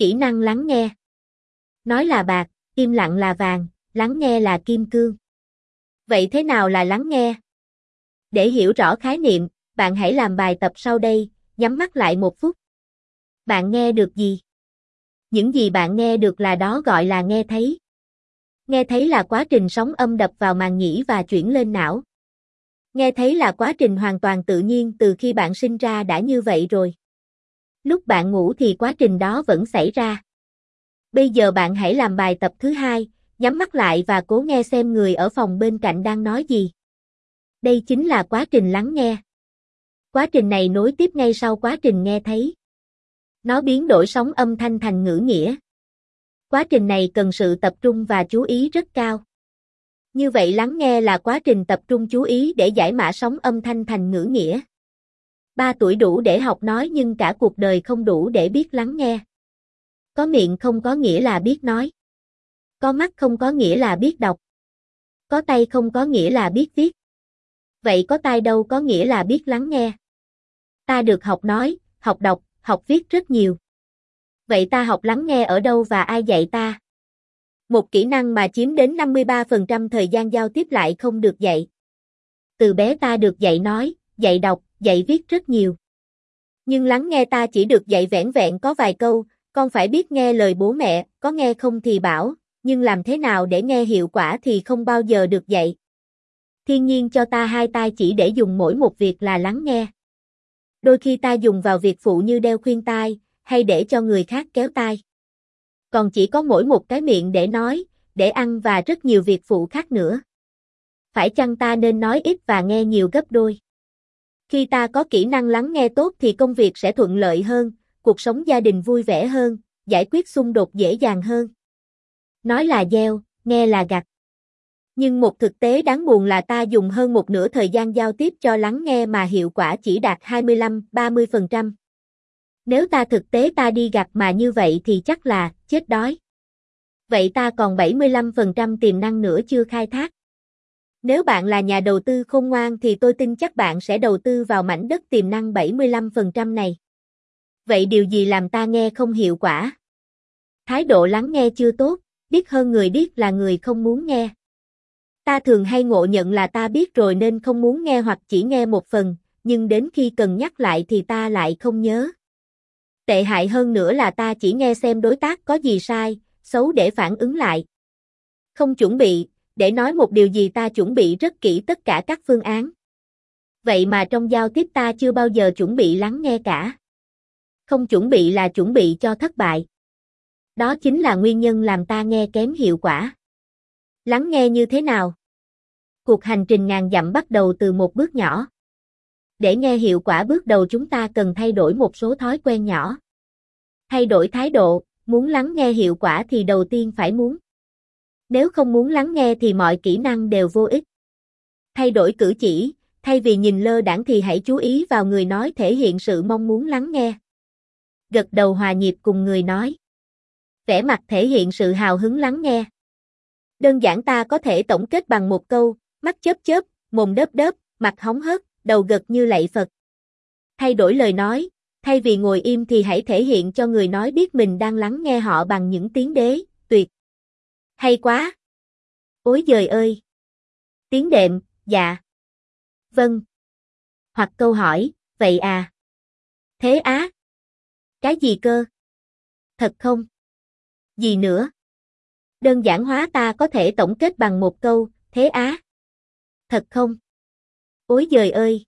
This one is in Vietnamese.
Kỹ năng lắng nghe. Nói là bạc, im lặng là vàng, lắng nghe là kim cương. Vậy thế nào là lắng nghe? Để hiểu rõ khái niệm, bạn hãy làm bài tập sau đây, nhắm mắt lại một phút. Bạn nghe được gì? Những gì bạn nghe được là đó gọi là nghe thấy. Nghe thấy là quá trình sóng âm đập vào màng nhĩ và chuyển lên não. Nghe thấy là quá trình hoàn toàn tự nhiên từ khi bạn sinh ra đã như vậy rồi. Lúc bạn ngủ thì quá trình đó vẫn xảy ra. Bây giờ bạn hãy làm bài tập thứ hai, nhắm mắt lại và cố nghe xem người ở phòng bên cạnh đang nói gì. Đây chính là quá trình lắng nghe. Quá trình này nối tiếp ngay sau quá trình nghe thấy. Nó biến đổi sóng âm thanh thành ngữ nghĩa. Quá trình này cần sự tập trung và chú ý rất cao. Như vậy lắng nghe là quá trình tập trung chú ý để giải mã sóng âm thanh thành ngữ nghĩa. Ba tuổi đủ để học nói nhưng cả cuộc đời không đủ để biết lắng nghe. Có miệng không có nghĩa là biết nói. Có mắt không có nghĩa là biết đọc. Có tay không có nghĩa là biết viết. Vậy có tai đâu có nghĩa là biết lắng nghe. Ta được học nói, học đọc, học viết rất nhiều. Vậy ta học lắng nghe ở đâu và ai dạy ta? Một kỹ năng mà chiếm đến 53% thời gian giao tiếp lại không được dạy. Từ bé ta được dạy nói, dạy đọc, dạy viết rất nhiều. Nhưng lắng nghe ta chỉ được dạy vẻn vẹn có vài câu, con phải biết nghe lời bố mẹ, có nghe không thì bảo, nhưng làm thế nào để nghe hiệu quả thì không bao giờ được dạy. Thiên nhiên cho ta hai tai chỉ để dùng mỗi một việc là lắng nghe. Đôi khi ta dùng vào việc phụ như đeo khuyên tai, hay để cho người khác kéo tai. Còn chỉ có mỗi một cái miệng để nói, để ăn và rất nhiều việc phụ khác nữa. Phải chăng ta nên nói ít và nghe nhiều gấp đôi? Khi ta có kỹ năng lắng nghe tốt thì công việc sẽ thuận lợi hơn, cuộc sống gia đình vui vẻ hơn, giải quyết xung đột dễ dàng hơn. Nói là gieo, nghe là gặt. Nhưng một thực tế đáng buồn là ta dùng hơn một nửa thời gian giao tiếp cho lắng nghe mà hiệu quả chỉ đạt 25-30%. Nếu ta thực tế ta đi gặt mà như vậy thì chắc là chết đói. Vậy ta còn 75% tiềm năng nữa chưa khai thác. Nếu bạn là nhà đầu tư khôn ngoan thì tôi tin chắc bạn sẽ đầu tư vào mảnh đất tiềm năng 75% này. Vậy điều gì làm ta nghe không hiệu quả? Thái độ lắng nghe chưa tốt, biết hơn người biết là người không muốn nghe. Ta thường hay ngộ nhận là ta biết rồi nên không muốn nghe hoặc chỉ nghe một phần, nhưng đến khi cần nhắc lại thì ta lại không nhớ. Tệ hại hơn nữa là ta chỉ nghe xem đối tác có gì sai, xấu để phản ứng lại. Không chuẩn bị, để nói một điều gì ta chuẩn bị rất kỹ tất cả các phương án. Vậy mà trong giao tiếp ta chưa bao giờ chuẩn bị lắng nghe cả. Không chuẩn bị là chuẩn bị cho thất bại. Đó chính là nguyên nhân làm ta nghe kém hiệu quả. Lắng nghe như thế nào? Cuộc hành trình ngàn dặm bắt đầu từ một bước nhỏ. Để nghe hiệu quả bước đầu chúng ta cần thay đổi một số thói quen nhỏ. Thay đổi thái độ, muốn lắng nghe hiệu quả thì đầu tiên phải muốn. Nếu không muốn lắng nghe thì mọi kỹ năng đều vô ích. Thay đổi cử chỉ, thay vì nhìn lơ đãng thì hãy chú ý vào người nói thể hiện sự mong muốn lắng nghe. Gật đầu hòa nhịp cùng người nói. Vẻ mặt thể hiện sự hào hứng lắng nghe. Đơn giản ta có thể tổng kết bằng một câu, mắt chớp chớp, mồm đớp đớp, mặt hóng hớt, đầu gật như lạy Phật. Thay đổi lời nói, thay vì ngồi im thì hãy thể hiện cho người nói biết mình đang lắng nghe họ bằng những tiếng đế, tuyệt. Hay quá! Ôi giời ơi! Tiếng đệm, dạ. Vâng. Hoặc câu hỏi, vậy à? Thế á? Cái gì cơ? Thật không? Gì nữa? Đơn giản hóa ta có thể tổng kết bằng một câu, thế á? Thật không? Ôi giời ơi!